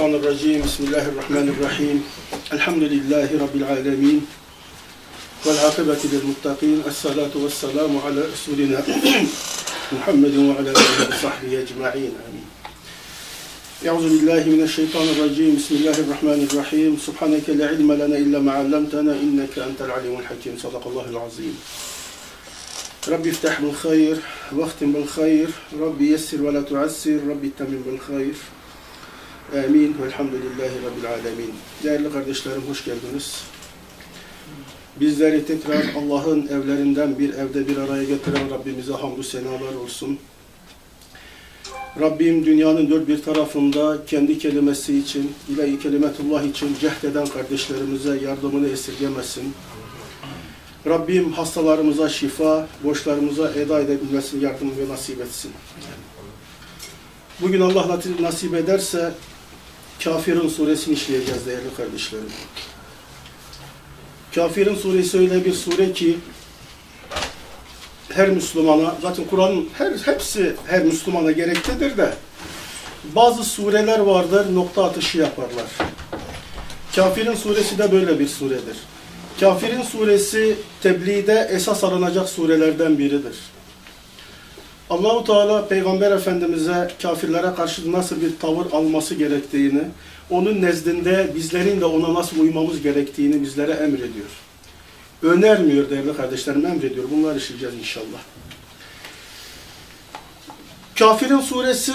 الشيطان الرجيم. بسم الله الرحمن الرحيم. الحمد لله رب العالمين والعاقبة للمتقين. الصلاة والسلام على رسولنا محمد وعلى آله وصحبه أجمعين. آمين. أعوذ بالله من الشيطان الرجيم. بسم الله الرحمن الرحيم. سبحانك لا علم لنا إلا ما علمتنا. إنك أنت العليم الحكيم. صدق الله العظيم. ربي افتح بالخير واختم بالخير. ربي يسر ولا تعسر. ربي اتمم بالخير. Amin. Velhamdülillahi Rabbil alemin. Değerli kardeşlerim hoş geldiniz. Bizleri tekrar Allah'ın evlerinden bir evde bir araya getiren Rabbimize hamdü senalar olsun. Rabbim dünyanın dört bir tarafında kendi kelimesi için, ilahi kelimetullah için cehdeden kardeşlerimize yardımını esirgemesin. Rabbim hastalarımıza şifa, borçlarımıza eda edebilmesini yardım ve nasip etsin. Bugün Allah nasip ederse Kafirin suresini işleyeceğiz değerli kardeşlerim. Kafirin suresi öyle bir sure ki her Müslümana, zaten Kur'an'ın her, hepsi her Müslümana gereklidir de bazı sureler vardır, nokta atışı yaparlar. Kafirin suresi de böyle bir suredir. Kafirin suresi tebliğde esas alınacak surelerden biridir. Allahu Teala Peygamber Efendimiz'e kafirlere karşı nasıl bir tavır alması gerektiğini, onun nezdinde bizlerin de ona nasıl uymamız gerektiğini bizlere emrediyor. Önermiyor değerli kardeşlerim, emrediyor. Bunları işleyeceğiz inşallah. Kafirin suresi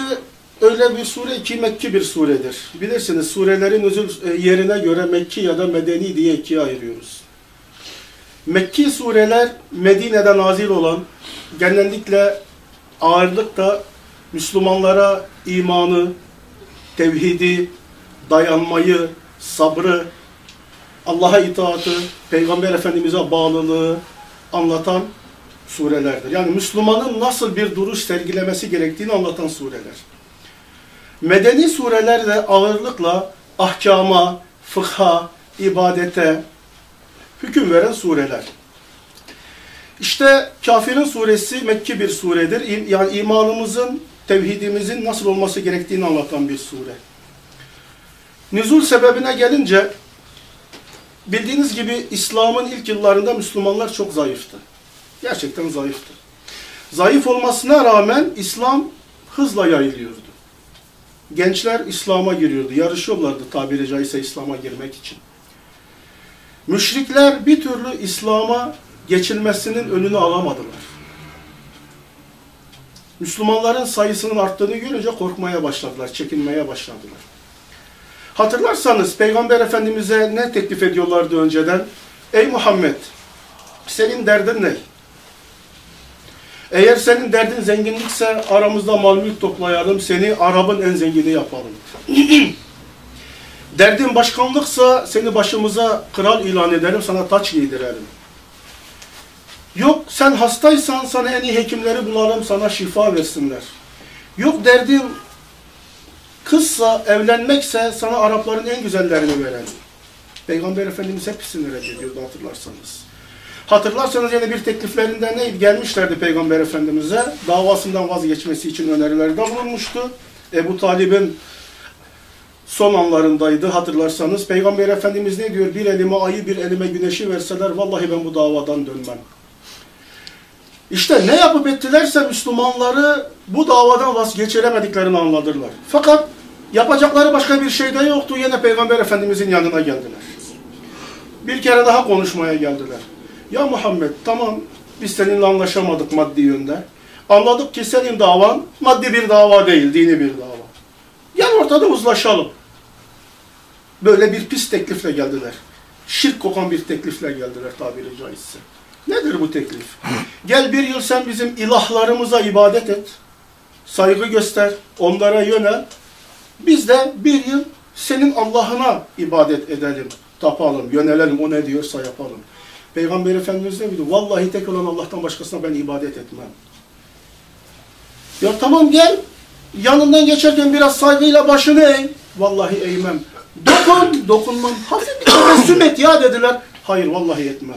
öyle bir sure ki Mekki bir suredir. Bilirsiniz surelerin özül yerine göre Mekki ya da Medeni diye ikiye ayırıyoruz. Mekki sureler Medine'de nazil olan, genellikle ağırlıkta Müslümanlara imanı, tevhidi, dayanmayı, sabrı, Allah'a itaatı, Peygamber Efendimiz'e bağlılığı anlatan surelerdir. Yani Müslümanın nasıl bir duruş sergilemesi gerektiğini anlatan sureler. Medeni sureler de ağırlıkla ahkama, fıkha, ibadete hüküm veren sureler. İşte Kafirin suresi Mekki bir suredir. Yani imanımızın, tevhidimizin nasıl olması gerektiğini anlatan bir sure. Nüzul sebebine gelince bildiğiniz gibi İslam'ın ilk yıllarında Müslümanlar çok zayıftı. Gerçekten zayıftı. Zayıf olmasına rağmen İslam hızla yayılıyordu. Gençler İslam'a giriyordu. Yarışıyorlardı tabiri caizse İslam'a girmek için. Müşrikler bir türlü İslam'a geçilmesinin önünü alamadılar. Müslümanların sayısının arttığını görünce korkmaya başladılar, çekinmeye başladılar. Hatırlarsanız Peygamber Efendimiz'e ne teklif ediyorlardı önceden? Ey Muhammed, senin derdin ne? Eğer senin derdin zenginlikse aramızda mal mülk toplayalım, seni Arap'ın en zengini yapalım. derdin başkanlıksa seni başımıza kral ilan edelim, sana taç giydirelim. Yok sen hastaysan sana en iyi hekimleri bulalım, sana şifa versinler. Yok derdin kızsa, evlenmekse sana Arapların en güzellerini verelim. Peygamber Efendimiz hepsini reddediyordu hatırlarsanız. Hatırlarsanız yine bir tekliflerinden neydi? Gelmişlerdi Peygamber Efendimiz'e. Davasından vazgeçmesi için önerilerde bulunmuştu. Ebu Talib'in son anlarındaydı hatırlarsanız. Peygamber Efendimiz ne diyor? Bir elime ayı, bir elime güneşi verseler vallahi ben bu davadan dönmem. İşte ne yapıp ettilerse Müslümanları bu davadan vazgeçiremediklerini anladılar. Fakat yapacakları başka bir şey de yoktu. Yine Peygamber Efendimizin yanına geldiler. Bir kere daha konuşmaya geldiler. Ya Muhammed tamam biz seninle anlaşamadık maddi yönde. Anladık ki senin davan maddi bir dava değil, dini bir dava. Gel ortada uzlaşalım. Böyle bir pis teklifle geldiler. Şirk kokan bir teklifle geldiler tabiri caizse. Nedir bu teklif? Gel bir yıl sen bizim ilahlarımıza ibadet et. Saygı göster. Onlara yönel. Biz de bir yıl senin Allah'ına ibadet edelim. Tapalım, yönelelim. O ne diyorsa yapalım. Peygamber Efendimiz ne biliyor? Vallahi tek olan Allah'tan başkasına ben ibadet etmem. Ya tamam gel. Yanından geçerken biraz saygıyla başını eğ. Vallahi eğmem. Dokun, dokunmam. Hafif bir et ya dediler. Hayır vallahi etmem.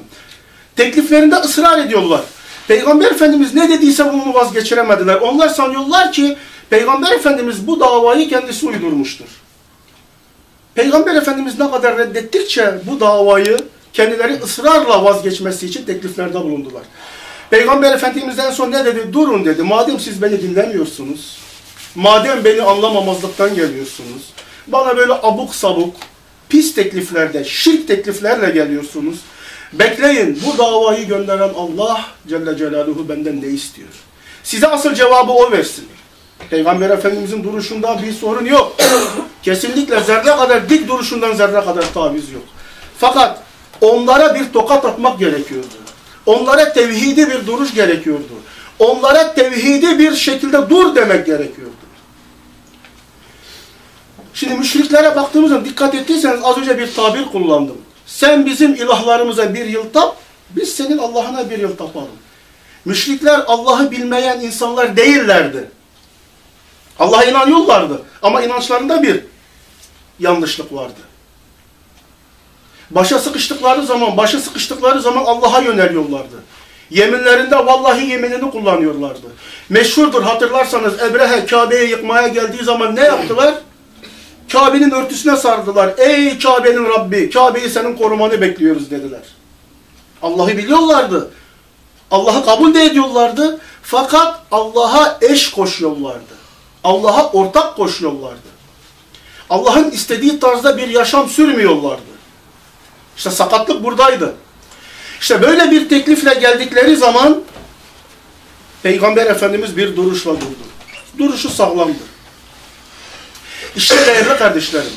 Tekliflerinde ısrar ediyorlar. Peygamber Efendimiz ne dediyse bunu vazgeçiremediler. Onlar sanıyorlar ki Peygamber Efendimiz bu davayı kendisi uydurmuştur. Peygamber Efendimiz ne kadar reddettikçe bu davayı kendileri ısrarla vazgeçmesi için tekliflerde bulundular. Peygamber Efendimiz'den son ne dedi? Durun dedi. Madem siz beni dinlemiyorsunuz, madem beni anlamamazlıktan geliyorsunuz, bana böyle abuk sabuk, pis tekliflerde, şirk tekliflerle geliyorsunuz. Bekleyin bu davayı gönderen Allah Celle Celaluhu benden ne istiyor? Size asıl cevabı o versin. Peygamber Efendimizin duruşunda bir sorun yok. Kesinlikle zerre kadar dik duruşundan zerre kadar taviz yok. Fakat onlara bir tokat atmak gerekiyordu. Onlara tevhidi bir duruş gerekiyordu. Onlara tevhidi bir şekilde dur demek gerekiyordu. Şimdi müşriklere baktığımızda dikkat ettiyseniz az önce bir tabir kullandım. Sen bizim ilahlarımıza bir yıl tap, biz senin Allah'ına bir yıl tapalım. Müşrikler Allah'ı bilmeyen insanlar değillerdi. Allah'a inanıyorlardı ama inançlarında bir yanlışlık vardı. Başa sıkıştıkları zaman, başa sıkıştıkları zaman Allah'a yöneliyorlardı. Yeminlerinde vallahi yeminini kullanıyorlardı. Meşhurdur hatırlarsanız Ebrehe Kabe'yi yıkmaya geldiği zaman ne yaptılar? Kabe'nin örtüsüne sardılar. Ey Kabe'nin Rabbi, Kabe'yi senin korumanı bekliyoruz dediler. Allah'ı biliyorlardı. Allah'ı kabul de ediyorlardı. Fakat Allah'a eş koşuyorlardı. Allah'a ortak koşuyorlardı. Allah'ın istediği tarzda bir yaşam sürmüyorlardı. İşte sakatlık buradaydı. İşte böyle bir teklifle geldikleri zaman Peygamber Efendimiz bir duruşla durdu. Duruşu sağlamdı. İşte değerli kardeşlerim,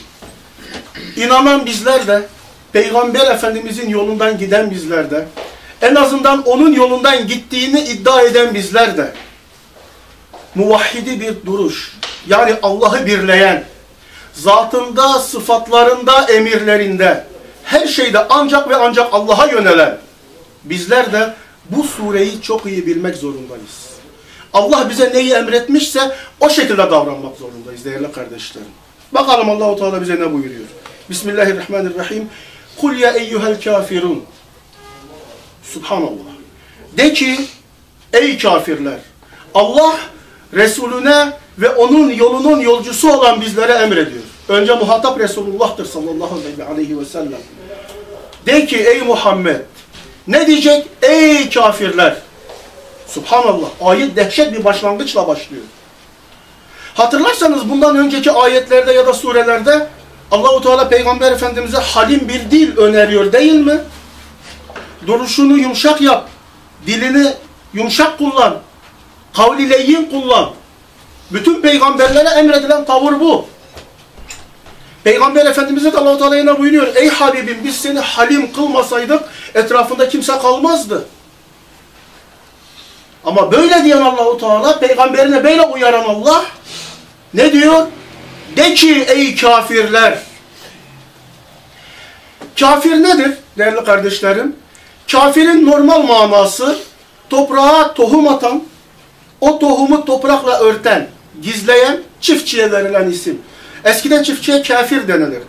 inanan bizler de, Peygamber Efendimizin yolundan giden bizler de, en azından onun yolundan gittiğini iddia eden bizler de, muvahhidi bir duruş, yani Allah'ı birleyen, zatında, sıfatlarında, emirlerinde, her şeyde ancak ve ancak Allah'a yönelen, bizler de bu sureyi çok iyi bilmek zorundayız. Allah bize neyi emretmişse o şekilde davranmak zorundayız değerli kardeşlerim. Bakalım Allahu Teala bize ne buyuruyor. Bismillahirrahmanirrahim. Kul ya eyyuhel kafirun. Subhanallah. De ki ey kafirler Allah Resulüne ve onun yolunun yolcusu olan bizlere emrediyor. Önce muhatap Resulullah'tır sallallahu aleyhi ve sellem. De ki ey Muhammed ne diyecek? Ey kafirler! Subhanallah. Ayet dehşet bir başlangıçla başlıyor. Hatırlarsanız bundan önceki ayetlerde ya da surelerde Allahu Teala Peygamber Efendimize halim bir dil öneriyor değil mi? Duruşunu yumuşak yap. Dilini yumuşak kullan. Kavli leyyin kullan. Bütün peygamberlere emredilen tavır bu. Peygamber Efendimiz'e de Allah-u Teala buyuruyor. Ey Habibim biz seni halim kılmasaydık etrafında kimse kalmazdı. Ama böyle diyen Allahu Teala peygamberine böyle uyaran Allah ne diyor? De ki ey kafirler. Kafir nedir değerli kardeşlerim? Kafirin normal manası toprağa tohum atan, o tohumu toprakla örten, gizleyen, çiftçiye verilen isim. Eskiden çiftçiye kafir denilirdi.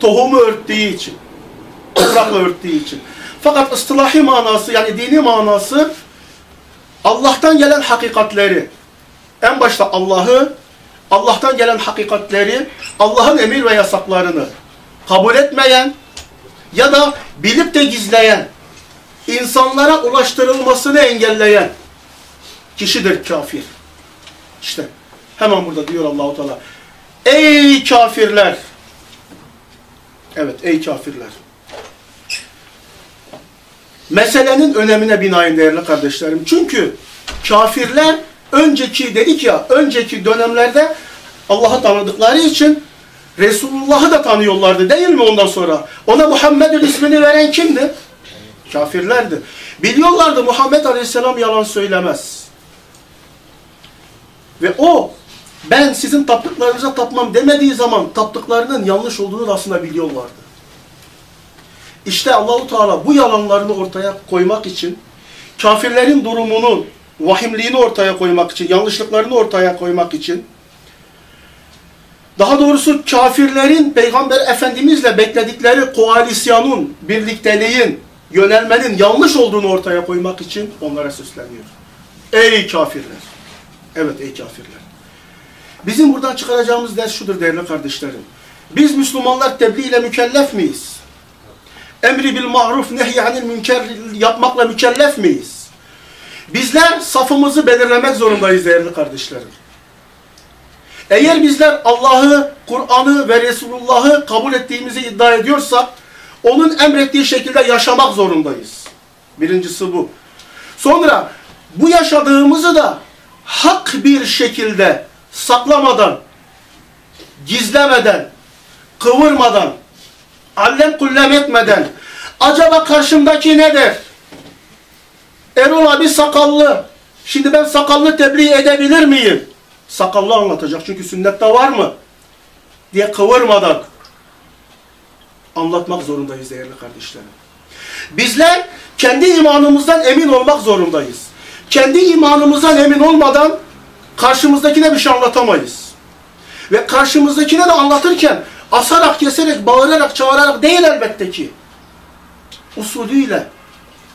Tohumu örttüğü için. Toprakla örttüğü için. Fakat ıstılahi manası yani dini manası Allah'tan gelen hakikatleri en başta Allah'ı Allah'tan gelen hakikatleri Allah'ın emir ve yasaklarını kabul etmeyen ya da bilip de gizleyen insanlara ulaştırılmasını engelleyen kişidir kafir. İşte hemen burada diyor Allahu Teala Ey kafirler! Evet, ey kafirler. Meselenin önemine binaen değerli kardeşlerim. Çünkü kafirler önceki dedik ya, önceki dönemlerde Allah'ı tanıdıkları için Resulullah'ı da tanıyorlardı değil mi ondan sonra? Ona Muhammed'in ismini veren kimdi? Kafirlerdi. Biliyorlardı Muhammed Aleyhisselam yalan söylemez. Ve o ben sizin taptıklarınıza tapmam demediği zaman taptıklarının yanlış olduğunu da aslında biliyorlardı. İşte Allahu Teala bu yalanlarını ortaya koymak için kafirlerin durumunun vahimliğini ortaya koymak için, yanlışlıklarını ortaya koymak için daha doğrusu kafirlerin Peygamber Efendimizle bekledikleri koalisyonun, birlikteliğin, yönelmenin yanlış olduğunu ortaya koymak için onlara süsleniyor. Ey kafirler! Evet ey kafirler! Bizim buradan çıkaracağımız ders şudur değerli kardeşlerim. Biz Müslümanlar tebliğ ile mükellef miyiz? Emri bil maruf nehyanil münker yapmakla mükellef miyiz? Bizler safımızı belirlemek zorundayız değerli kardeşlerim. Eğer bizler Allah'ı, Kur'an'ı ve Resulullah'ı kabul ettiğimizi iddia ediyorsak, onun emrettiği şekilde yaşamak zorundayız. Birincisi bu. Sonra bu yaşadığımızı da hak bir şekilde saklamadan, gizlemeden, kıvırmadan, allem kullem etmeden, acaba karşımdaki ne der? Erol abi sakallı. Şimdi ben sakallı tebliğ edebilir miyim? Sakallı anlatacak çünkü sünnette var mı? Diye kıvırmadan anlatmak zorundayız değerli kardeşlerim. Bizler kendi imanımızdan emin olmak zorundayız. Kendi imanımızdan emin olmadan karşımızdakine bir şey anlatamayız. Ve karşımızdakine de anlatırken asarak, keserek, bağırarak, çağırarak değil elbette ki. Usulüyle.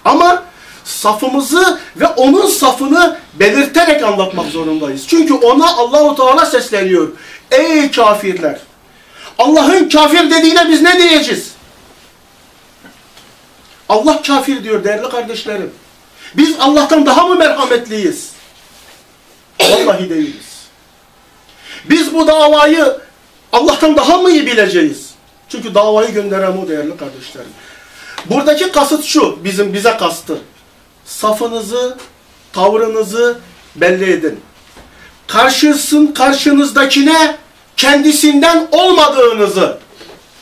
Ama safımızı ve onun safını belirterek anlatmak zorundayız. Çünkü ona Allahu Teala sesleniyor. Ey kafirler! Allah'ın kafir dediğine biz ne diyeceğiz? Allah kafir diyor değerli kardeşlerim. Biz Allah'tan daha mı merhametliyiz? Vallahi değiliz. Biz bu davayı Allah'tan daha mı iyi bileceğiz? Çünkü davayı gönderen o değerli kardeşlerim. Buradaki kasıt şu, bizim bize kastı. Safınızı, tavrınızı belli edin. Karşısın, karşınızdakine kendisinden olmadığınızı,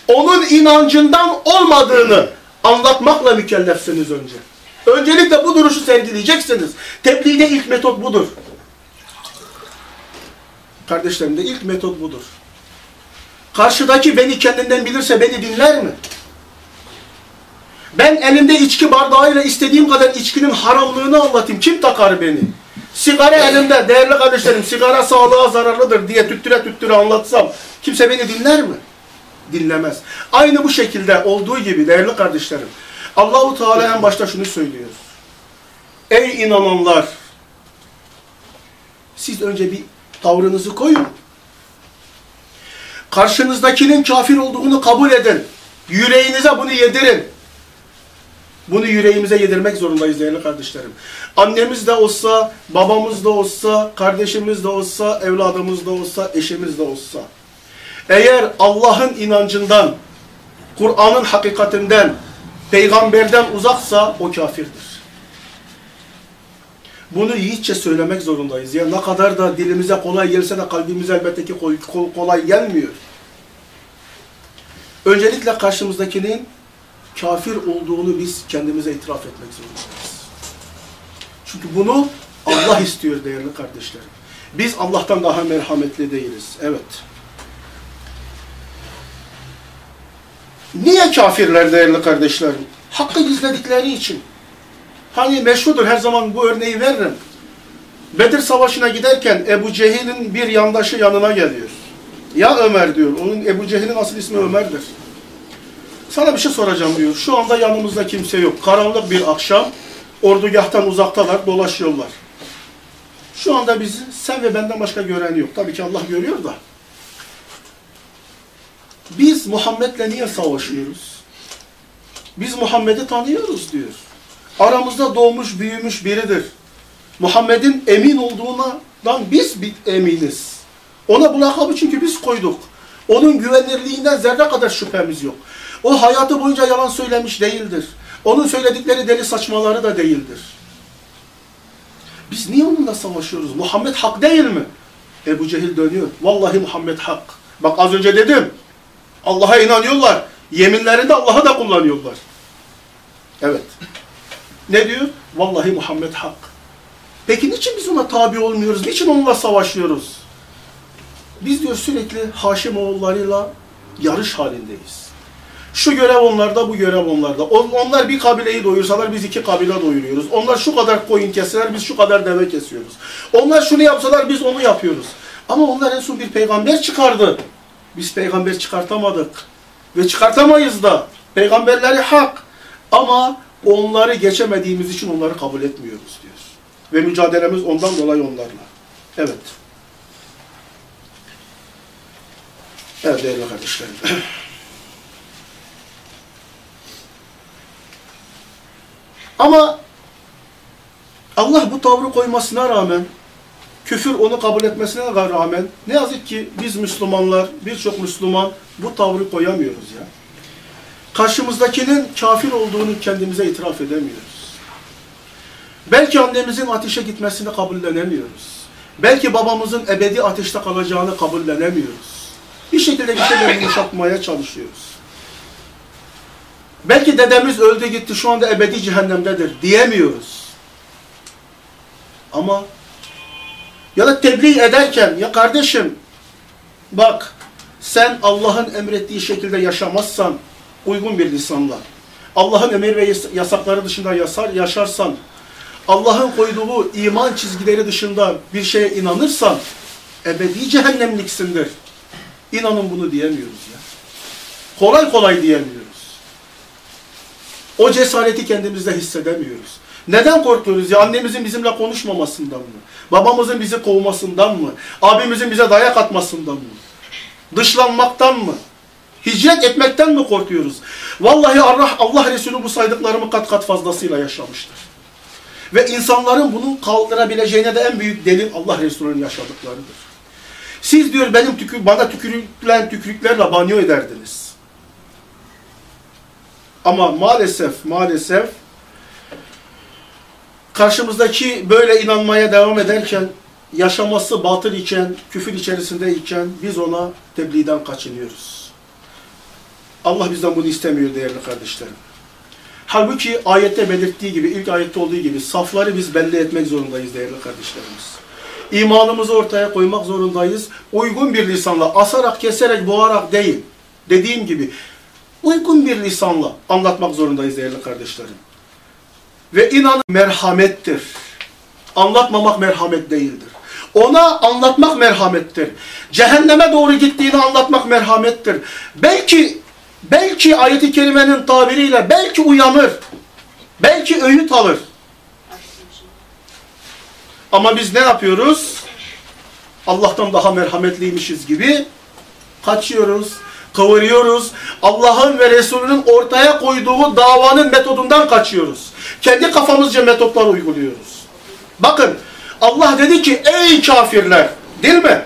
onun inancından olmadığını anlatmakla mükellefsiniz önce. Öncelikle bu duruşu sergileyeceksiniz. Tebliğde ilk metot budur. Kardeşlerim de ilk metot budur. Karşıdaki beni kendinden bilirse beni dinler mi? Ben elimde içki bardağıyla istediğim kadar içkinin haramlığını anlatayım. Kim takar beni? Sigara elimde. Değerli kardeşlerim sigara sağlığa zararlıdır diye tüttüre tüttüre anlatsam kimse beni dinler mi? Dinlemez. Aynı bu şekilde olduğu gibi değerli kardeşlerim. Allahu Teala en başta şunu söylüyor. Ey inananlar! Siz önce bir tavrınızı koyun. Karşınızdakinin kafir olduğunu kabul edin. Yüreğinize bunu yedirin. Bunu yüreğimize yedirmek zorundayız değerli kardeşlerim. Annemiz de olsa, babamız da olsa, kardeşimiz de olsa, evladımız da olsa, eşimiz de olsa. Eğer Allah'ın inancından, Kur'an'ın hakikatinden, peygamberden uzaksa o kafirdir. Bunu yiğitçe söylemek zorundayız. Ya ne kadar da dilimize kolay gelse de kalbimize elbette ki kolay gelmiyor. Öncelikle karşımızdakinin kafir olduğunu biz kendimize itiraf etmek zorundayız. Çünkü bunu Allah istiyor değerli kardeşlerim. Biz Allah'tan daha merhametli değiliz. Evet. Niye kafirler değerli kardeşlerim? Hakkı gizledikleri için. Hani meşhurdur her zaman bu örneği veririm. Bedir Savaşı'na giderken Ebu Cehil'in bir yandaşı yanına geliyor. Ya Ömer diyor. Onun Ebu Cehil'in asıl ismi Ömer'dir. Sana bir şey soracağım diyor. Şu anda yanımızda kimse yok. Karanlık bir akşam. Ordugahtan uzaktalar, dolaşıyorlar. Şu anda bizi sen ve benden başka gören yok. Tabii ki Allah görüyor da. Biz Muhammed'le niye savaşıyoruz? Biz Muhammed'i tanıyoruz diyor. Aramızda doğmuş, büyümüş biridir. Muhammed'in emin olduğundan biz eminiz. Ona bu lakabı çünkü biz koyduk. Onun güvenirliğinden zerre kadar şüphemiz yok. O hayatı boyunca yalan söylemiş değildir. Onun söyledikleri deli saçmaları da değildir. Biz niye onunla savaşıyoruz? Muhammed hak değil mi? Ebu Cehil dönüyor. Vallahi Muhammed hak. Bak az önce dedim. Allah'a inanıyorlar. Yeminlerinde Allah'a da kullanıyorlar. Evet. Ne diyor? Vallahi Muhammed hak. Peki niçin biz ona tabi olmuyoruz? Niçin onunla savaşıyoruz? Biz diyor sürekli Haşim oğullarıyla yarış halindeyiz. Şu görev onlarda, bu görev onlarda. Onlar bir kabileyi doyursalar biz iki kabile doyuruyoruz. Onlar şu kadar koyun keseler, biz şu kadar deve kesiyoruz. Onlar şunu yapsalar biz onu yapıyoruz. Ama onlar en son bir peygamber çıkardı. Biz peygamber çıkartamadık. Ve çıkartamayız da. Peygamberleri hak. Ama onları geçemediğimiz için onları kabul etmiyoruz diyor. Ve mücadelemiz ondan dolayı onlarla. Evet. Evet değerli kardeşlerim. Ama Allah bu tavrı koymasına rağmen, küfür onu kabul etmesine rağmen ne yazık ki biz Müslümanlar, birçok Müslüman bu tavrı koyamıyoruz ya. Karşımızdakinin kafir olduğunu kendimize itiraf edemiyoruz. Belki annemizin ateşe gitmesini kabullenemiyoruz. Belki babamızın ebedi ateşte kalacağını kabullenemiyoruz. Bir şekilde bir şeyleri yumuşatmaya çalışıyoruz. Belki dedemiz öldü gitti şu anda ebedi cehennemdedir diyemiyoruz. Ama ya da tebliğ ederken ya kardeşim bak sen Allah'ın emrettiği şekilde yaşamazsan uygun bir lisanla Allah'ın emir ve yasakları dışında yasar, yaşarsan Allah'ın koyduğu iman çizgileri dışında bir şeye inanırsan ebedi cehennemliksindir. İnanın bunu diyemiyoruz ya. Kolay kolay diyemiyoruz. O cesareti kendimizde hissedemiyoruz. Neden korkuyoruz ya? Annemizin bizimle konuşmamasından mı? Babamızın bizi kovmasından mı? Abimizin bize dayak atmasından mı? Dışlanmaktan mı? Hicret etmekten mi korkuyoruz? Vallahi Allah, Allah Resulü bu saydıklarımı kat kat fazlasıyla yaşamıştır. Ve insanların bunu kaldırabileceğine de en büyük delil Allah Resulü'nün yaşadıklarıdır. Siz diyor benim tükür, bana tükürüklen tükürüklerle banyo ederdiniz. Ama maalesef, maalesef karşımızdaki böyle inanmaya devam ederken, yaşaması batıl iken, küfür içerisinde iken biz ona tebliğden kaçınıyoruz. Allah bizden bunu istemiyor değerli kardeşlerim. Halbuki ayette belirttiği gibi, ilk ayette olduğu gibi safları biz belli etmek zorundayız değerli kardeşlerimiz. İmanımızı ortaya koymak zorundayız. Uygun bir lisanla, asarak, keserek, boğarak değil. Dediğim gibi uygun bir lisanla anlatmak zorundayız değerli kardeşlerim. Ve inan merhamettir. Anlatmamak merhamet değildir. Ona anlatmak merhamettir. Cehenneme doğru gittiğini anlatmak merhamettir. Belki belki ayeti kerimenin tabiriyle belki uyanır. Belki öğüt alır. Ama biz ne yapıyoruz? Allah'tan daha merhametliymişiz gibi kaçıyoruz, kıvırıyoruz. Allah'ın ve Resulünün ortaya koyduğu davanın metodundan kaçıyoruz. Kendi kafamızca metotlar uyguluyoruz. Bakın Allah dedi ki ey kafirler değil mi?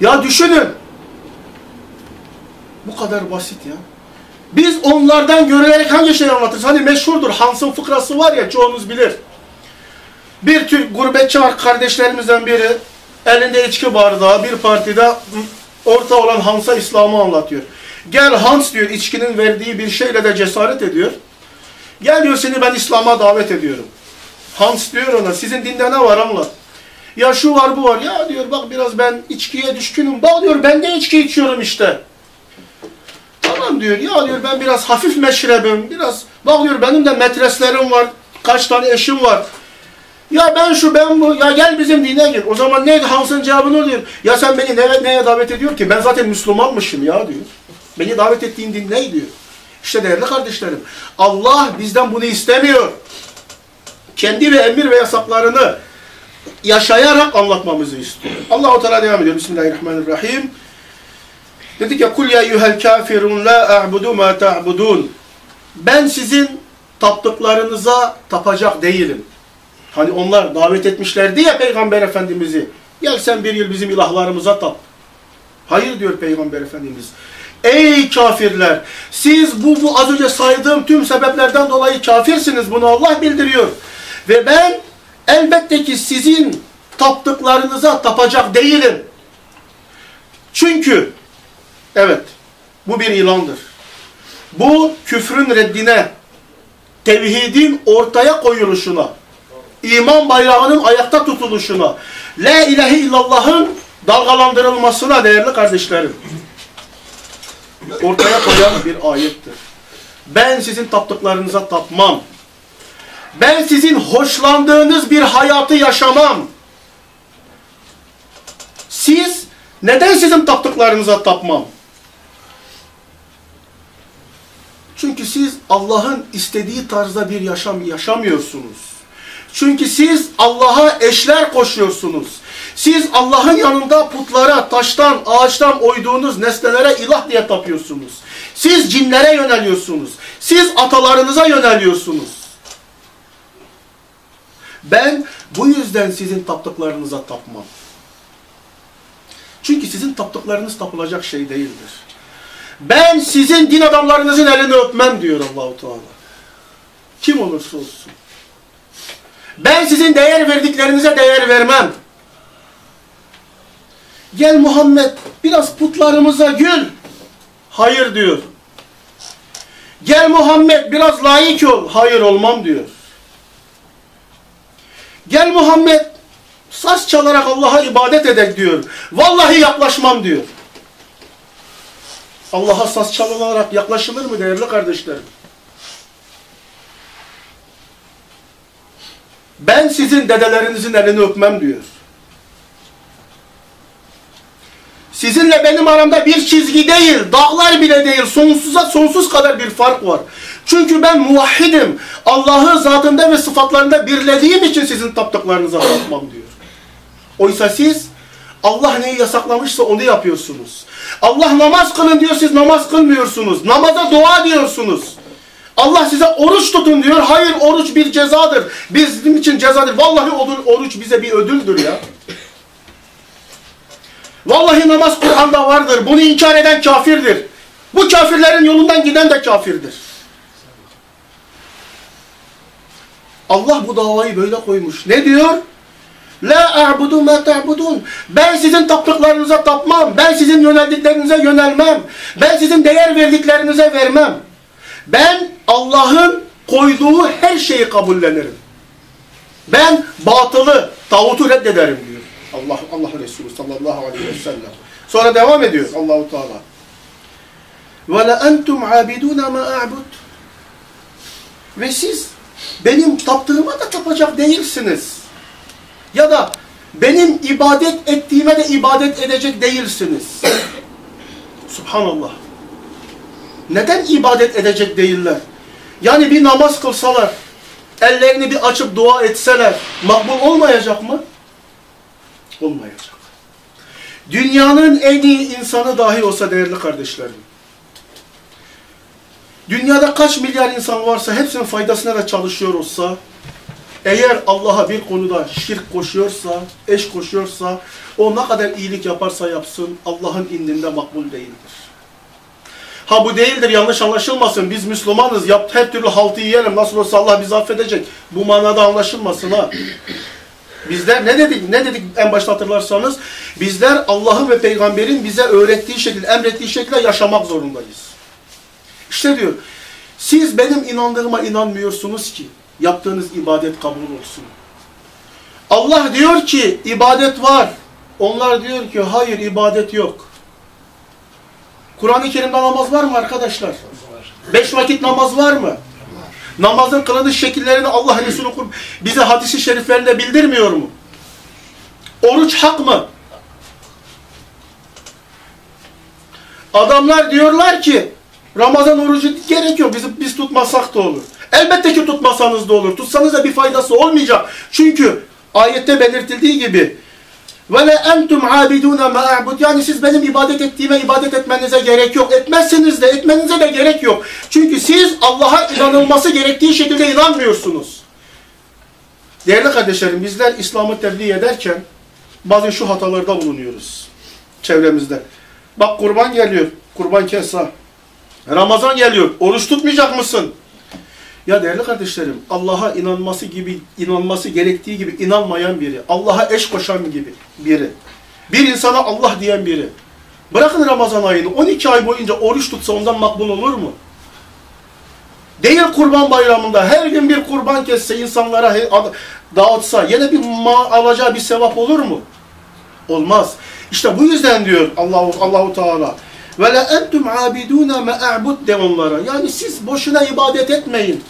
Ya düşünün. Bu kadar basit ya. Biz onlardan görülerek hangi şeyi anlatırız? Hani meşhurdur Hans'ın fıkrası var ya çoğunuz bilir. Bir Türk gurbetçi kardeşlerimizden biri elinde içki bardağı bir partide orta olan Hans'a İslam'ı anlatıyor. Gel Hans diyor içkinin verdiği bir şeyle de cesaret ediyor. Gel diyor seni ben İslam'a davet ediyorum. Hans diyor ona sizin dinde ne var anlat. Ya şu var bu var. Ya diyor bak biraz ben içkiye düşkünüm. Bak diyor ben de içki içiyorum işte. Tamam diyor ya diyor ben biraz hafif meşrebim. Biraz bak diyor benim de metreslerim var. Kaç tane eşim var. Ya ben şu ben bu ya gel bizim dine gir. O zaman neydi Hans'ın cevabını diyor. Ya sen beni neye, neye davet ediyor ki? Ben zaten Müslümanmışım ya diyor. Beni davet ettiğin din ne diyor. İşte değerli kardeşlerim Allah bizden bunu istemiyor. Kendi ve emir ve yasaklarını yaşayarak anlatmamızı istiyor. Allah-u Teala devam ediyor. Bismillahirrahmanirrahim. Dedik ya kul ya eyyuhel kafirun la a'budu ma ta'budun. Ben sizin taptıklarınıza tapacak değilim. Hani onlar davet etmişlerdi ya Peygamber Efendimiz'i. Gel sen bir yıl bizim ilahlarımıza tap. Hayır diyor Peygamber Efendimiz. Ey kafirler! Siz bu, bu az önce saydığım tüm sebeplerden dolayı kafirsiniz. Bunu Allah bildiriyor. Ve ben elbette ki sizin taptıklarınıza tapacak değilim. Çünkü evet bu bir ilandır. Bu küfrün reddine, tevhidin ortaya koyuluşuna, iman bayrağının ayakta tutuluşuna, La ilahe illallah'ın dalgalandırılmasına değerli kardeşlerim. Ortaya koyan bir ayettir. Ben sizin taptıklarınıza tapmam. Ben sizin hoşlandığınız bir hayatı yaşamam. Siz, neden sizin taptıklarınıza tapmam? Çünkü siz Allah'ın istediği tarzda bir yaşam yaşamıyorsunuz. Çünkü siz Allah'a eşler koşuyorsunuz. Siz Allah'ın yanında putlara, taştan, ağaçtan oyduğunuz nesnelere ilah diye tapıyorsunuz. Siz cinlere yöneliyorsunuz. Siz atalarınıza yöneliyorsunuz. Ben bu yüzden sizin taptıklarınıza tapmam. Çünkü sizin taptıklarınız tapılacak şey değildir. Ben sizin din adamlarınızın elini öpmem diyor Allahu Teala. Kim olursa olsun. Ben sizin değer verdiklerinize değer vermem. Gel Muhammed biraz putlarımıza gül. Hayır diyor. Gel Muhammed biraz layık ol. Hayır olmam diyor. Gel Muhammed saz çalarak Allah'a ibadet edek diyor. Vallahi yaklaşmam diyor. Allah'a saz çalınarak yaklaşılır mı değerli kardeşlerim? Ben sizin dedelerinizin elini öpmem diyor. Sizinle benim aramda bir çizgi değil, dağlar bile değil, sonsuza sonsuz kadar bir fark var. Çünkü ben muvahhidim. Allah'ı zatında ve sıfatlarında birlediğim için sizin taptıklarınıza tapmam diyor. Oysa siz Allah neyi yasaklamışsa onu yapıyorsunuz. Allah namaz kılın diyor, siz namaz kılmıyorsunuz. Namaza dua diyorsunuz. Allah size oruç tutun diyor. Hayır oruç bir cezadır. Bizim için cezadır. Vallahi oruç bize bir ödüldür ya. Vallahi namaz Kur'an'da vardır. Bunu inkar eden kafirdir. Bu kafirlerin yolundan giden de kafirdir. Allah bu davayı böyle koymuş. Ne diyor? La a'budu ma ta'budun. Ben sizin taptıklarınıza tapmam. Ben sizin yöneldiklerinize yönelmem. Ben sizin değer verdiklerinize vermem. Ben Allah'ın koyduğu her şeyi kabullenirim. Ben batılı, tağutu reddederim diyor. Allah Allah Resulü sallallahu aleyhi ve sellem. Sonra devam ediyor Allahu Teala. Ve la entum abiduna ma a'bud. Ve siz benim taptığıma da tapacak değilsiniz. Ya da benim ibadet ettiğime de ibadet edecek değilsiniz. Subhanallah. Neden ibadet edecek değiller? Yani bir namaz kılsalar, ellerini bir açıp dua etseler makbul olmayacak mı? Olmayacak. Dünyanın en iyi insanı dahi olsa değerli kardeşlerim. Dünyada kaç milyar insan varsa hepsinin faydasına da çalışıyor olsa eğer Allah'a bir konuda şirk koşuyorsa, eş koşuyorsa, o ne kadar iyilik yaparsa yapsın Allah'ın indinde makbul değildir. Ha bu değildir yanlış anlaşılmasın. Biz Müslümanız. Yap, her türlü haltı yiyelim. Nasıl olsa Allah bizi affedecek. Bu manada anlaşılmasın ha. Bizler ne dedik? Ne dedik en başta hatırlarsanız? Bizler Allah'ın ve peygamberin bize öğrettiği şekilde, emrettiği şekilde yaşamak zorundayız. İşte diyor, siz benim inandığıma inanmıyorsunuz ki yaptığınız ibadet kabul olsun. Allah diyor ki ibadet var. Onlar diyor ki hayır ibadet yok. Kur'an-ı Kerim'de namaz var mı arkadaşlar? Var. Beş vakit namaz var mı? Var. Namazın kılınış şekillerini Allah Resulü bize hadisi şeriflerinde bildirmiyor mu? Oruç hak mı? Adamlar diyorlar ki Ramazan orucu gerekiyor. Biz, biz tutmasak da olur. Elbette ki tutmasanız da olur. Tutsanız da bir faydası olmayacak. Çünkü ayette belirtildiği gibi ve le entum abiduna ma a'bud. Yani siz benim ibadet ettiğime ibadet etmenize gerek yok. Etmezseniz de etmenize de gerek yok. Çünkü siz Allah'a inanılması gerektiği şekilde inanmıyorsunuz. Değerli kardeşlerim bizler İslam'ı tebliğ ederken bazı şu hatalarda bulunuyoruz çevremizde. Bak kurban geliyor. Kurban kes ha. Ramazan geliyor. Oruç tutmayacak mısın? Ya değerli kardeşlerim, Allah'a inanması gibi, inanması gerektiği gibi inanmayan biri, Allah'a eş koşan gibi biri, bir insana Allah diyen biri, bırakın Ramazan ayını, 12 ay boyunca oruç tutsa ondan makbul olur mu? Değil kurban bayramında, her gün bir kurban kesse, insanlara dağıtsa, yine bir ma alacağı bir sevap olur mu? Olmaz. İşte bu yüzden diyor Allahu Allahu Teala, ve la entum abiduna ma a'bud de onlara. Yani siz boşuna ibadet etmeyin.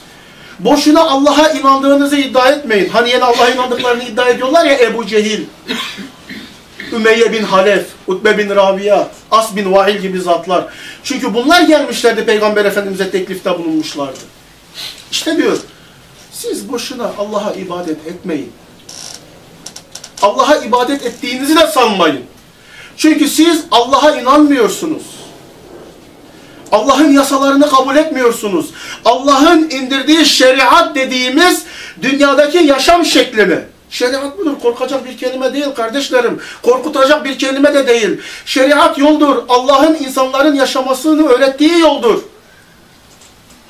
Boşuna Allah'a inandığınızı iddia etmeyin. Hani yine Allah'a inandıklarını iddia ediyorlar ya Ebu Cehil, Ümeyye bin Halef, Utbe bin Rabia, As bin Vahil gibi zatlar. Çünkü bunlar gelmişlerdi Peygamber Efendimiz'e teklifte bulunmuşlardı. İşte diyor, siz boşuna Allah'a ibadet etmeyin. Allah'a ibadet ettiğinizi de sanmayın. Çünkü siz Allah'a inanmıyorsunuz. Allah'ın yasalarını kabul etmiyorsunuz. Allah'ın indirdiği şeriat dediğimiz dünyadaki yaşam şeklini. Şeriat budur. Korkacak bir kelime değil kardeşlerim. Korkutacak bir kelime de değil. Şeriat yoldur. Allah'ın insanların yaşamasını öğrettiği yoldur.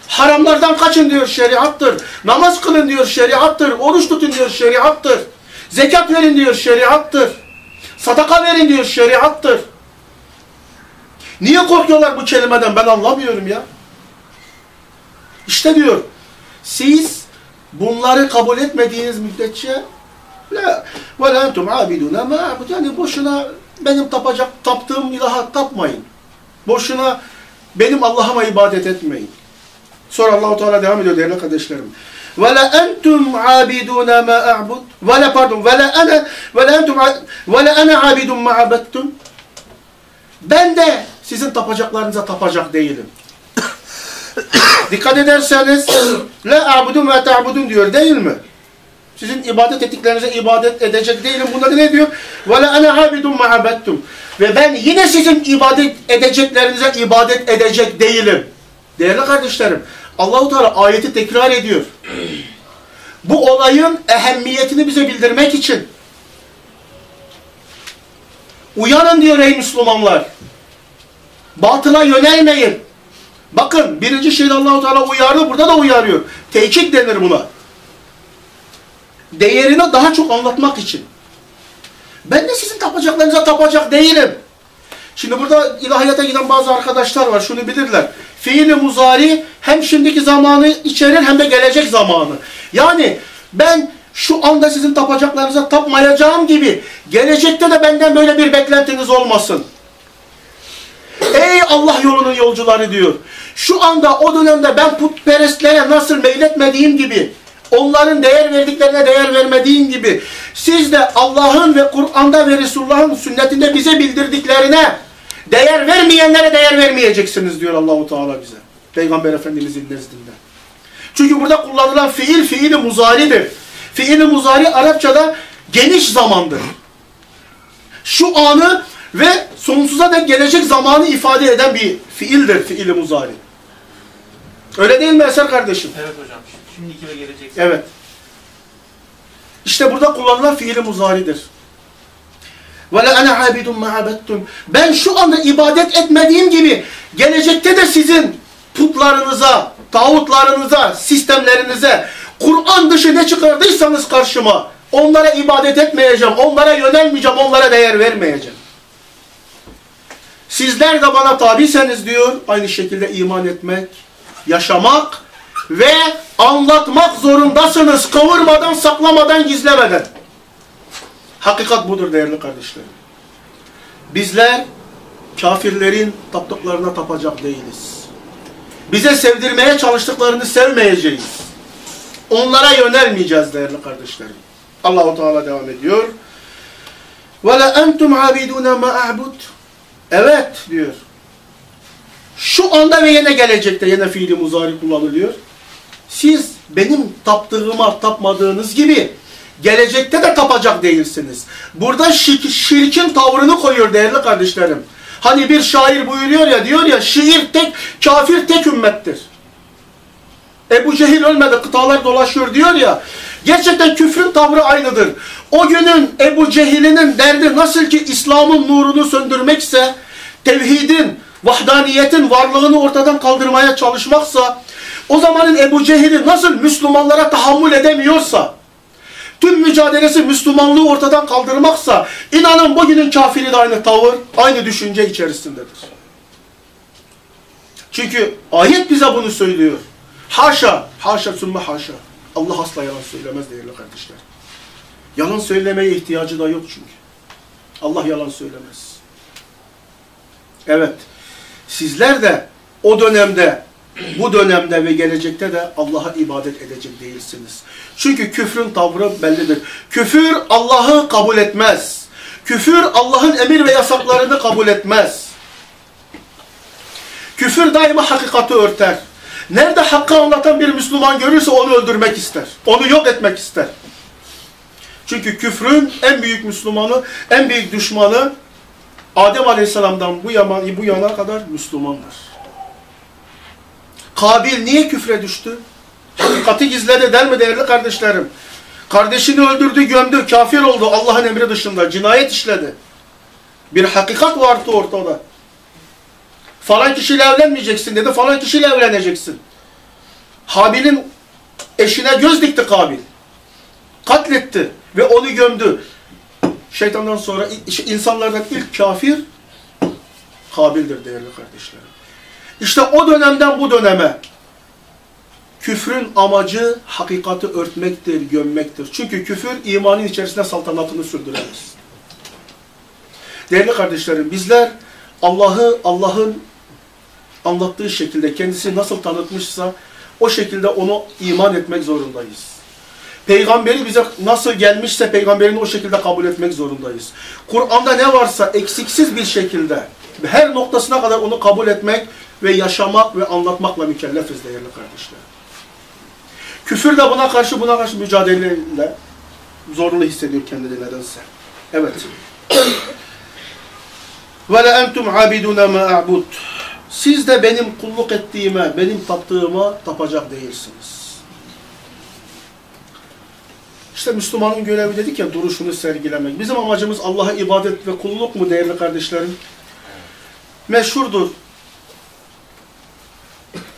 Haramlardan kaçın diyor şeriattır. Namaz kılın diyor şeriattır. Oruç tutun diyor şeriattır. Zekat verin diyor şeriattır. Sadaka verin diyor şeriattır. Niye korkuyorlar bu kelimeden ben anlamıyorum ya. İşte diyor siz bunları kabul etmediğiniz müddetçe la ve la entum abiduna yani boşuna benim tapacak taptığım ilaha tapmayın. Boşuna benim Allah'ıma ibadet etmeyin. Sonra Allahu Teala devam ediyor değerli kardeşlerim. Ve la entum abidun ma a'bud. Pardon. Ve la ana ve la entum ana abidun ma abadtum. Ben de sizin tapacaklarınıza tapacak değilim. Dikkat ederseniz la a'budun ve ta'budun diyor değil mi? Sizin ibadet ettiklerinize ibadet edecek değilim. Bunda ne diyor? Ve la ana abidun ma abadtum. Ve ben yine sizin ibadet edeceklerinize ibadet edecek değilim. Değerli kardeşlerim, Allahu Teala ayeti tekrar ediyor. Bu olayın ehemmiyetini bize bildirmek için. Uyanın diyor ey Müslümanlar. Batıla yönelmeyin. Bakın birinci şeyde Allahu Teala uyardı, burada da uyarıyor. Tekit denir buna. Değerini daha çok anlatmak için. Ben de sizin tapacaklarınıza tapacak değilim. Şimdi burada ilahiyata giden bazı arkadaşlar var, şunu bilirler. Fiili muzari hem şimdiki zamanı içerir hem de gelecek zamanı. Yani ben şu anda sizin tapacaklarınıza tapmayacağım gibi gelecekte de benden böyle bir beklentiniz olmasın. Ey Allah yolunun yolcuları diyor. Şu anda o dönemde ben putperestlere nasıl meyletmediğim gibi onların değer verdiklerine değer vermediğim gibi siz de Allah'ın ve Kur'an'da ve Resulullah'ın sünnetinde bize bildirdiklerine değer vermeyenlere değer vermeyeceksiniz diyor Allahu Teala bize. Peygamber Efendimizin nezdinde. Çünkü burada kullanılan fiil fiili muzaridir. Fiili muzari Arapçada geniş zamandır. Şu anı ve sonsuza dek gelecek zamanı ifade eden bir fiildir fiili muzari. Öyle değil mi Eser kardeşim? Evet hocam. Şimdiki ve gelecek. Evet. İşte burada kullanılan fiili muzaridir. Ve la ana abidun ma. Ben şu anda ibadet etmediğim gibi gelecekte de sizin putlarınıza, tağutlarınıza, sistemlerinize Kur'an dışı ne çıkardıysanız karşıma onlara ibadet etmeyeceğim, onlara yönelmeyeceğim, onlara değer vermeyeceğim. Sizler de bana tabiseniz diyor, aynı şekilde iman etmek, yaşamak ve anlatmak zorundasınız. Kavurmadan, saklamadan, gizlemeden. Hakikat budur değerli kardeşlerim. Bizler kafirlerin taptıklarına tapacak değiliz. Bize sevdirmeye çalıştıklarını sevmeyeceğiz. Onlara yönelmeyeceğiz değerli kardeşlerim. Allahu Teala devam ediyor. La entum abidun ma a'bud. Evet diyor. Şu anda ve yine gelecekte yine fiili muzari kullanılıyor. Siz benim taptığıma tapmadığınız gibi gelecekte de tapacak değilsiniz. Burada şirk, şirkin tavrını koyuyor değerli kardeşlerim. Hani bir şair buyuruyor ya diyor ya şiir tek, kafir tek ümmettir. Ebu Cehil ölmedi kıtalar dolaşıyor diyor ya. Gerçekten küfrün tavrı aynıdır. O günün Ebu Cehil'inin derdi nasıl ki İslam'ın nurunu söndürmekse, tevhidin, vahdaniyetin varlığını ortadan kaldırmaya çalışmaksa, o zamanın Ebu Cehil'i nasıl Müslümanlara tahammül edemiyorsa, tüm mücadelesi Müslümanlığı ortadan kaldırmaksa, inanın bugünün kafiri de aynı tavır, aynı düşünce içerisindedir. Çünkü ayet bize bunu söylüyor. Haşa, haşa sümme haşa. Allah asla yalan söylemez değerli kardeşler. Yalan söylemeye ihtiyacı da yok çünkü. Allah yalan söylemez. Evet, sizler de o dönemde, bu dönemde ve gelecekte de Allah'a ibadet edecek değilsiniz. Çünkü küfrün tavrı bellidir. Küfür Allah'ı kabul etmez. Küfür Allah'ın emir ve yasaklarını kabul etmez. Küfür daima hakikati örter. Nerede hakkı anlatan bir Müslüman görürse onu öldürmek ister. Onu yok etmek ister. Çünkü küfrün en büyük Müslümanı, en büyük düşmanı Adem Aleyhisselam'dan bu yana, bu yana kadar Müslümandır. Kabil niye küfre düştü? Hakikati gizledi der mi değerli kardeşlerim? Kardeşini öldürdü, gömdü, kafir oldu Allah'ın emri dışında, cinayet işledi. Bir hakikat vardı ortada. Falan kişiyle evlenmeyeceksin dedi, falan kişiyle evleneceksin. Habil'in eşine göz dikti Kabil. Katletti ve onu gömdü. Şeytandan sonra insanlardan ilk kafir Kabil'dir değerli kardeşlerim. İşte o dönemden bu döneme küfrün amacı hakikati örtmektir, gömmektir. Çünkü küfür imanın içerisinde saltanatını sürdüremez. Değerli kardeşlerim bizler Allah'ı Allah'ın anlattığı şekilde kendisi nasıl tanıtmışsa o şekilde onu iman etmek zorundayız. Peygamberi bize nasıl gelmişse peygamberini o şekilde kabul etmek zorundayız. Kur'an'da ne varsa eksiksiz bir şekilde her noktasına kadar onu kabul etmek ve yaşamak ve anlatmakla mükellefiz değerli kardeşler. Küfür de buna karşı buna karşı mücadeleyle zorunlu hissediyor kendini nedense. Evet. Ve le entum abiduna ma a'bud. Siz de benim kulluk ettiğime, benim taptığıma tapacak değilsiniz. İşte Müslümanın görevi dedik ya duruşunu sergilemek. Bizim amacımız Allah'a ibadet ve kulluk mu değerli kardeşlerim? Meşhurdur.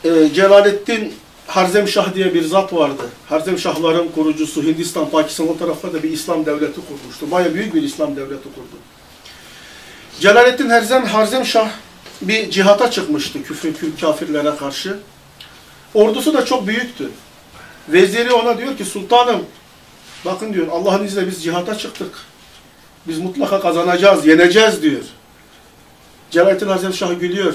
Ee, Celaleddin Harzemşah diye bir zat vardı. Harzemşahların kurucusu Hindistan, Pakistan o taraflarda bir İslam devleti kurmuştu. Baya büyük bir İslam devleti kurdu. Celaleddin Harzem, Harzemşah bir cihata çıkmıştı küfür kafirlere karşı. Ordusu da çok büyüktü. Veziri ona diyor ki sultanım bakın diyor Allah'ın izniyle biz cihata çıktık. Biz mutlaka kazanacağız, yeneceğiz diyor. Celaleddin Harzemşah gülüyor.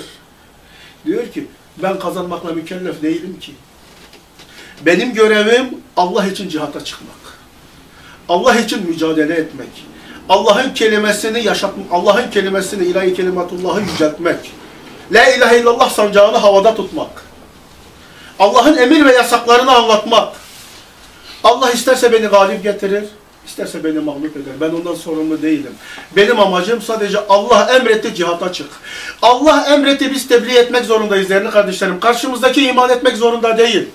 Diyor ki ben kazanmakla mükellef değilim ki. Benim görevim Allah için cihata çıkmak. Allah için mücadele etmek. Allah'ın kelimesini yaşatmak, Allah'ın kelimesini ilahi kelimatullah'ı yüceltmek. La ilahe illallah sancağını havada tutmak. Allah'ın emir ve yasaklarını anlatmak. Allah isterse beni galip getirir, isterse beni mağlup eder. Ben ondan sorumlu değilim. Benim amacım sadece Allah emretti cihata çık. Allah emretti biz tebliğ etmek zorundayız değerli kardeşlerim. Karşımızdaki iman etmek zorunda değil.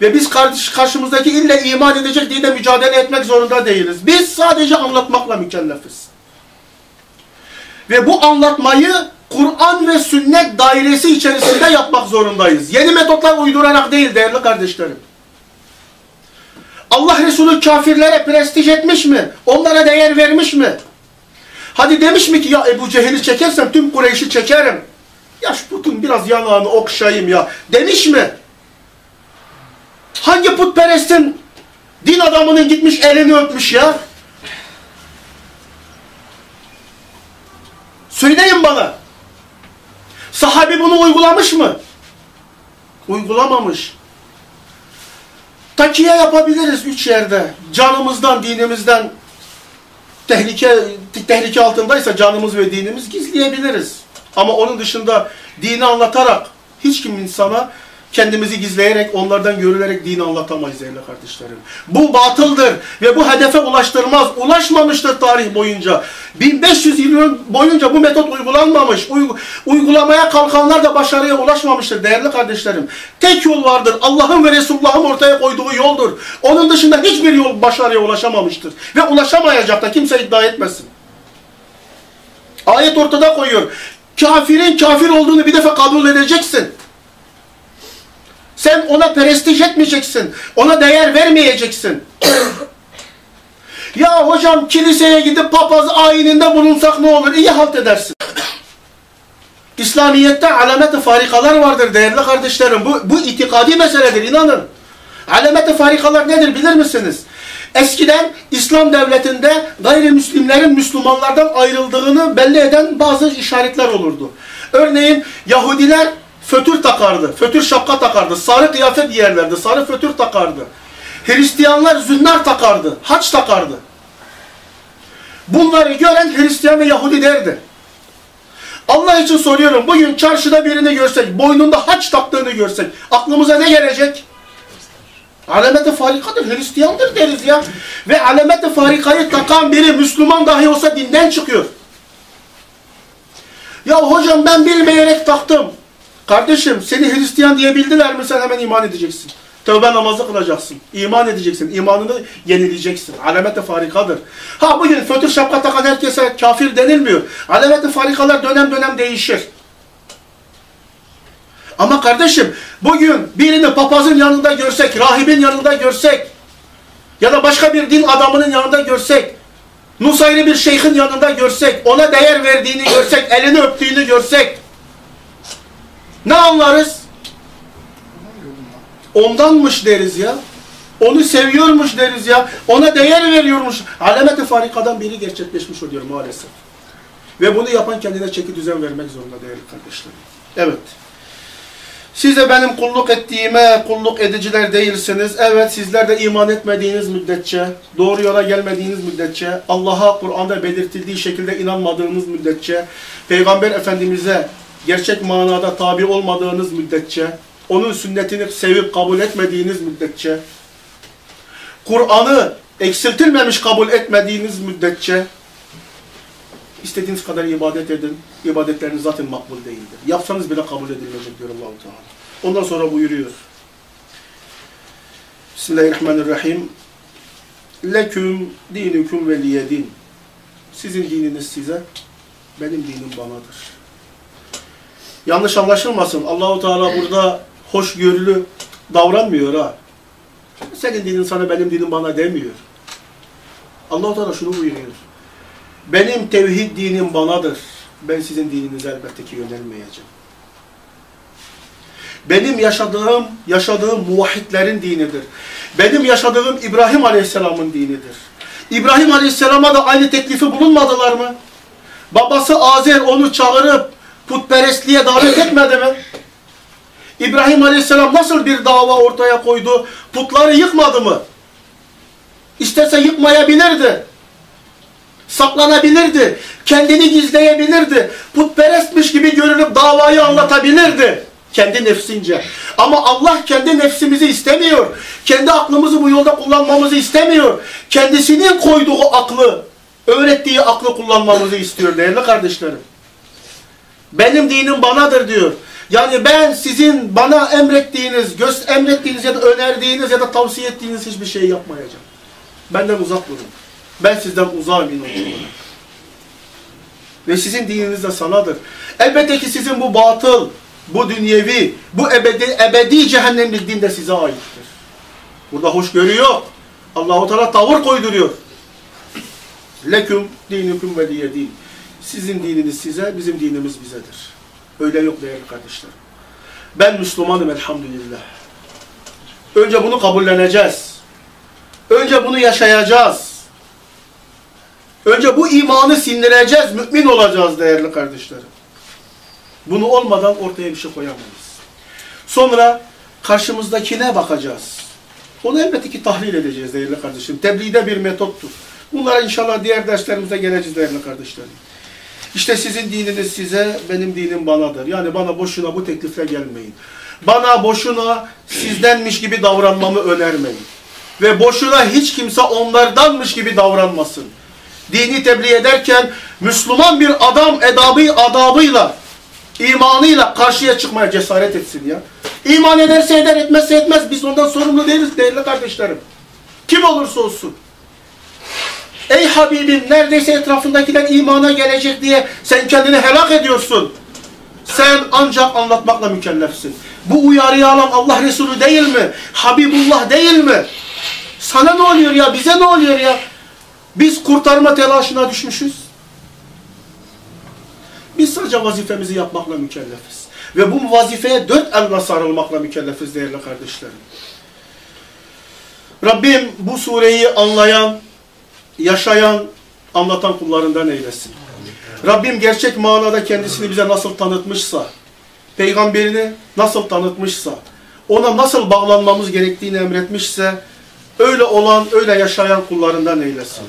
Ve biz kardeş, karşımızdaki ille iman edecek diye de mücadele etmek zorunda değiliz. Biz sadece anlatmakla mükellefiz. Ve bu anlatmayı Kur'an ve sünnet dairesi içerisinde yapmak zorundayız. Yeni metotlar uydurarak değil değerli kardeşlerim. Allah Resulü kafirlere prestij etmiş mi? Onlara değer vermiş mi? Hadi demiş mi ki ya Ebu Cehil'i çekersem tüm Kureyş'i çekerim. Ya şu putun biraz yanağını okşayayım ya. Demiş mi? Hangi putperestin din adamının gitmiş elini öpmüş ya? Söyleyin bana. Sahabi bunu uygulamış mı? Uygulamamış. Takiye yapabiliriz üç yerde. Canımızdan, dinimizden tehlike tehlike altındaysa canımız ve dinimiz gizleyebiliriz. Ama onun dışında dini anlatarak hiç kim insana kendimizi gizleyerek, onlardan görülerek dini anlatamayız değerli kardeşlerim. Bu batıldır ve bu hedefe ulaştırmaz. Ulaşmamıştır tarih boyunca. 1500 yıl boyunca bu metot uygulanmamış. Uygu uygulamaya kalkanlar da başarıya ulaşmamıştır değerli kardeşlerim. Tek yol vardır. Allah'ın ve Resulullah'ın ortaya koyduğu yoldur. Onun dışında hiçbir yol başarıya ulaşamamıştır. Ve ulaşamayacak da kimse iddia etmesin. Ayet ortada koyuyor. Kafirin kafir olduğunu bir defa kabul edeceksin. Sen ona prestij etmeyeceksin. Ona değer vermeyeceksin. ya hocam kiliseye gidip papaz ayininde bulunsak ne olur? İyi halt edersin. İslamiyet'te alamet-i farikalar vardır değerli kardeşlerim. Bu, bu itikadi meseledir inanın. Alamet-i farikalar nedir bilir misiniz? Eskiden İslam devletinde gayrimüslimlerin Müslümanlardan ayrıldığını belli eden bazı işaretler olurdu. Örneğin Yahudiler fötür takardı. Fötür şapka takardı. Sarı kıyafet giyerlerdi. Sarı fötür takardı. Hristiyanlar zünnar takardı. Haç takardı. Bunları gören Hristiyan ve Yahudi derdi. Allah için soruyorum. Bugün çarşıda birini görsek, boynunda haç taktığını görsek, aklımıza ne gelecek? Alameti farikadır, Hristiyandır deriz ya. Ve alameti farikayı takan biri Müslüman dahi olsa dinden çıkıyor. Ya hocam ben bilmeyerek taktım. Kardeşim seni Hristiyan diyebildiler mi sen hemen iman edeceksin. Tövbe namazı kılacaksın. İman edeceksin. İmanını yenileyeceksin. Alameti farikadır. Ha bugün fötür şapka takan herkese kafir denilmiyor. Alameti farikalar dönem dönem değişir. Ama kardeşim bugün birini papazın yanında görsek, rahibin yanında görsek ya da başka bir din adamının yanında görsek, Nusayri bir şeyhin yanında görsek, ona değer verdiğini görsek, elini öptüğünü görsek ne anlarız? Ondanmış deriz ya. Onu seviyormuş deriz ya. Ona değer veriyormuş. Alameti farikadan biri gerçekleşmiş oluyor maalesef. Ve bunu yapan kendine çeki düzen vermek zorunda değerli kardeşlerim. Evet. Siz de benim kulluk ettiğime kulluk ediciler değilsiniz. Evet sizler de iman etmediğiniz müddetçe, doğru yola gelmediğiniz müddetçe, Allah'a Kur'an'da belirtildiği şekilde inanmadığınız müddetçe, Peygamber Efendimiz'e gerçek manada tabi olmadığınız müddetçe, onun sünnetini sevip kabul etmediğiniz müddetçe, Kur'an'ı eksiltilmemiş kabul etmediğiniz müddetçe, istediğiniz kadar ibadet edin, ibadetleriniz zaten makbul değildir. Yapsanız bile kabul edilmeyecek diyor allah Teala. Ondan sonra buyuruyor. Bismillahirrahmanirrahim. Leküm dinüküm veliyedin. Sizin dininiz size, benim dinim banadır. Yanlış anlaşılmasın. Allahu Teala burada hoşgörülü davranmıyor ha. Senin dinin sana, benim dinim bana demiyor. Allahu Teala şunu buyuruyor. Benim tevhid dinim banadır. Ben sizin dininize elbette ki yönelmeyeceğim. Benim yaşadığım, yaşadığım muvahhidlerin dinidir. Benim yaşadığım İbrahim Aleyhisselam'ın dinidir. İbrahim Aleyhisselam'a da aynı teklifi bulunmadılar mı? Babası Azer onu çağırıp putperestliğe davet etmedi mi? İbrahim Aleyhisselam nasıl bir dava ortaya koydu? Putları yıkmadı mı? İsterse yıkmayabilirdi. Saklanabilirdi. Kendini gizleyebilirdi. Putperestmiş gibi görünüp davayı anlatabilirdi. Kendi nefsince. Ama Allah kendi nefsimizi istemiyor. Kendi aklımızı bu yolda kullanmamızı istemiyor. Kendisinin koyduğu aklı, öğrettiği aklı kullanmamızı istiyor değerli kardeşlerim. Benim dinim banadır diyor. Yani ben sizin bana emrettiğiniz, göz emrettiğiniz ya da önerdiğiniz ya da tavsiye ettiğiniz hiçbir şey yapmayacağım. Benden uzak durun. Ben sizden uzağım inançlı Ve sizin dininiz de sanadır. Elbette ki sizin bu batıl, bu dünyevi, bu ebedi, ebedi cehennemlik din de size aittir. Burada hoşgörü yok. Allah-u Teala tavır koyduruyor. Leküm dinüküm ve diye değil. Sizin dininiz size, bizim dinimiz bizedir. Öyle yok değerli kardeşlerim. Ben Müslümanım elhamdülillah. Önce bunu kabulleneceğiz. Önce bunu yaşayacağız. Önce bu imanı sindireceğiz, mümin olacağız değerli kardeşlerim. Bunu olmadan ortaya bir şey koyamayız. Sonra karşımızdakine bakacağız. Onu elbette ki tahlil edeceğiz değerli kardeşlerim. Tebliğde bir metottur. Bunlara inşallah diğer derslerimize geleceğiz değerli kardeşlerim. İşte sizin dininiz size, benim dinim banadır. Yani bana boşuna bu teklifle gelmeyin. Bana boşuna sizdenmiş gibi davranmamı önermeyin. Ve boşuna hiç kimse onlardanmış gibi davranmasın. Dini tebliğ ederken Müslüman bir adam edabı, adabıyla, imanıyla karşıya çıkmaya cesaret etsin ya. İman ederse eder, etmezse etmez. Biz ondan sorumlu değiliz değerli kardeşlerim. Kim olursa olsun. Ey Habibim neredeyse etrafındakiler imana gelecek diye sen kendini helak ediyorsun. Sen ancak anlatmakla mükellefsin. Bu uyarıyı alan Allah Resulü değil mi? Habibullah değil mi? Sana ne oluyor ya? Bize ne oluyor ya? Biz kurtarma telaşına düşmüşüz. Biz sadece vazifemizi yapmakla mükellefiz. Ve bu vazifeye dört elle sarılmakla mükellefiz değerli kardeşlerim. Rabbim bu sureyi anlayan, yaşayan, anlatan kullarından eylesin. Rabbim gerçek manada kendisini bize nasıl tanıtmışsa, peygamberini nasıl tanıtmışsa, ona nasıl bağlanmamız gerektiğini emretmişse, öyle olan, öyle yaşayan kullarından eylesin.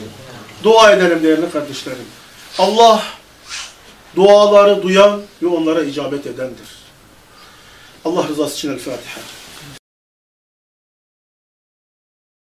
Dua edelim değerli kardeşlerim. Allah duaları duyan ve onlara icabet edendir. Allah rızası için El Fatiha.